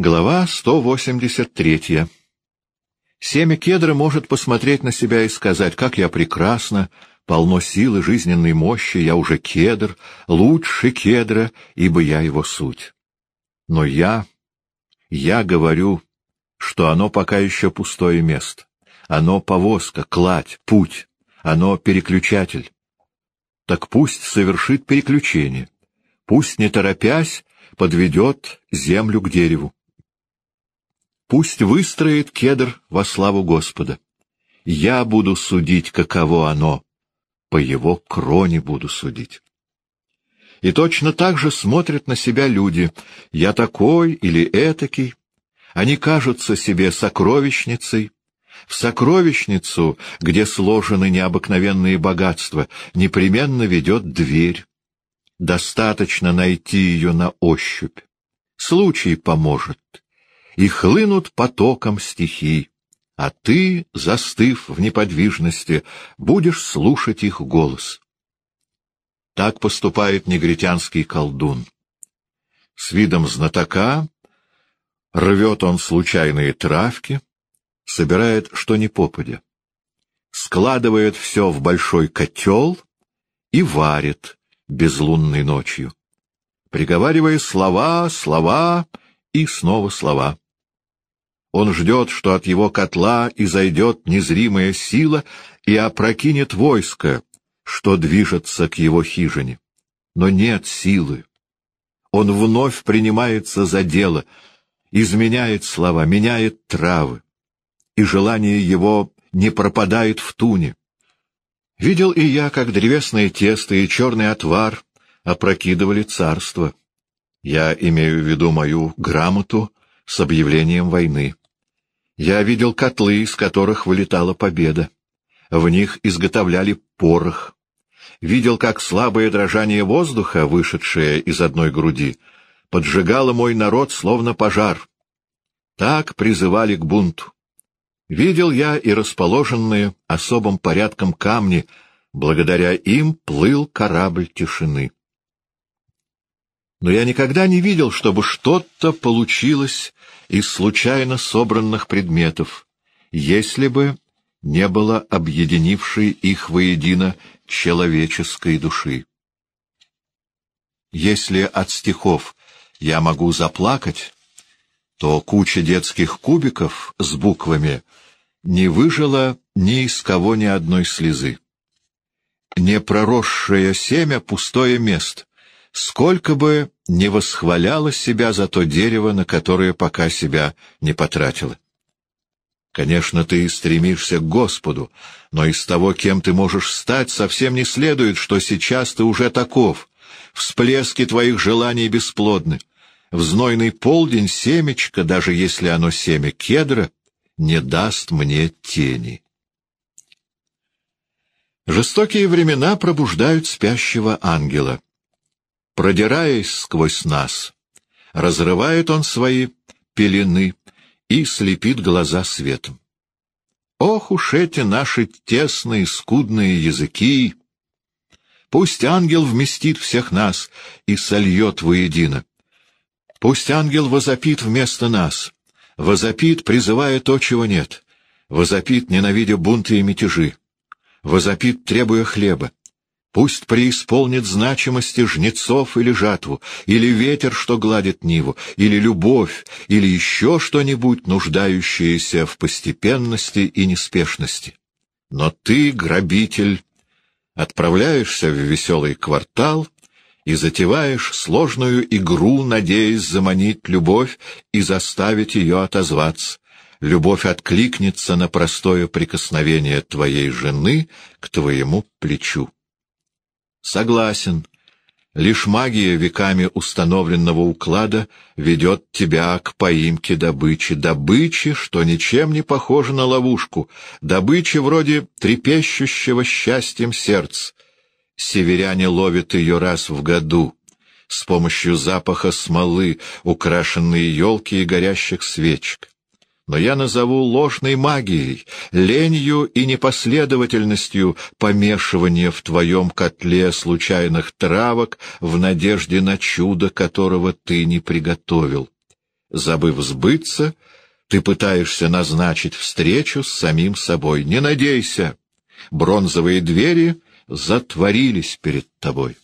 Глава 183. Семя кедра может посмотреть на себя и сказать, как я прекрасна, полно силы, жизненной мощи, я уже кедр, лучше кедра, ибо я его суть. Но я, я говорю, что оно пока еще пустое место. Оно повозка, кладь, путь, оно переключатель. Так пусть совершит переключение, пусть, не торопясь, подведет землю к дереву. Пусть выстроит кедр во славу Господа. Я буду судить, каково оно, по его кроне буду судить. И точно так же смотрят на себя люди. Я такой или этакий. Они кажутся себе сокровищницей. В сокровищницу, где сложены необыкновенные богатства, непременно ведет дверь. Достаточно найти ее на ощупь. Случай поможет и хлынут потоком стихи, а ты, застыв в неподвижности, будешь слушать их голос. Так поступает негритянский колдун. С видом знатока рвет он случайные травки, собирает что ни попадя, складывает все в большой котел и варит безлунной ночью, приговаривая слова, слова и снова слова. Он ждет, что от его котла изойдет незримая сила и опрокинет войско, что движется к его хижине. Но нет силы. Он вновь принимается за дело, изменяет слова, меняет травы, и желание его не пропадает в туне. Видел и я, как древесное тесто и черный отвар опрокидывали царство. Я имею в виду мою грамоту с объявлением войны. Я видел котлы, из которых вылетала победа. В них изготовляли порох. Видел, как слабое дрожание воздуха, вышедшее из одной груди, поджигало мой народ словно пожар. Так призывали к бунту. Видел я и расположенные особым порядком камни, благодаря им плыл корабль тишины. Но я никогда не видел, чтобы что-то получилось из случайно собранных предметов, если бы не было объединившей их воедино человеческой души. Если от стихов я могу заплакать, то куча детских кубиков с буквами не выжила ни из кого ни одной слезы. Не проросшее семя — пустое место, сколько бы не восхваляла себя за то дерево, на которое пока себя не потратила. Конечно, ты стремишься к Господу, но из того, кем ты можешь стать, совсем не следует, что сейчас ты уже таков. Всплески твоих желаний бесплодны. В знойный полдень семечко, даже если оно семя кедра, не даст мне тени. Жестокие времена пробуждают спящего ангела продираясь сквозь нас, разрывает он свои пелены и слепит глаза светом. Ох уж эти наши тесные, скудные языки! Пусть ангел вместит всех нас и сольет воедино. Пусть ангел возопит вместо нас, возопит, призывая то, чего нет, возопит, ненавидя бунты и мятежи, возопит, требуя хлеба, Пусть преисполнит значимости жнецов или жатву, или ветер, что гладит Ниву, или любовь, или еще что-нибудь, нуждающееся в постепенности и неспешности. Но ты, грабитель, отправляешься в веселый квартал и затеваешь сложную игру, надеясь заманить любовь и заставить ее отозваться. Любовь откликнется на простое прикосновение твоей жены к твоему плечу. Согласен. Лишь магия веками установленного уклада ведет тебя к поимке добычи. Добычи, что ничем не похожа на ловушку. Добычи вроде трепещущего счастьем сердца. Северяне ловят ее раз в году с помощью запаха смолы, украшенные елки и горящих свечек но я назову ложной магией, ленью и непоследовательностью помешивания в твоем котле случайных травок в надежде на чудо, которого ты не приготовил. Забыв сбыться, ты пытаешься назначить встречу с самим собой. Не надейся. Бронзовые двери затворились перед тобой.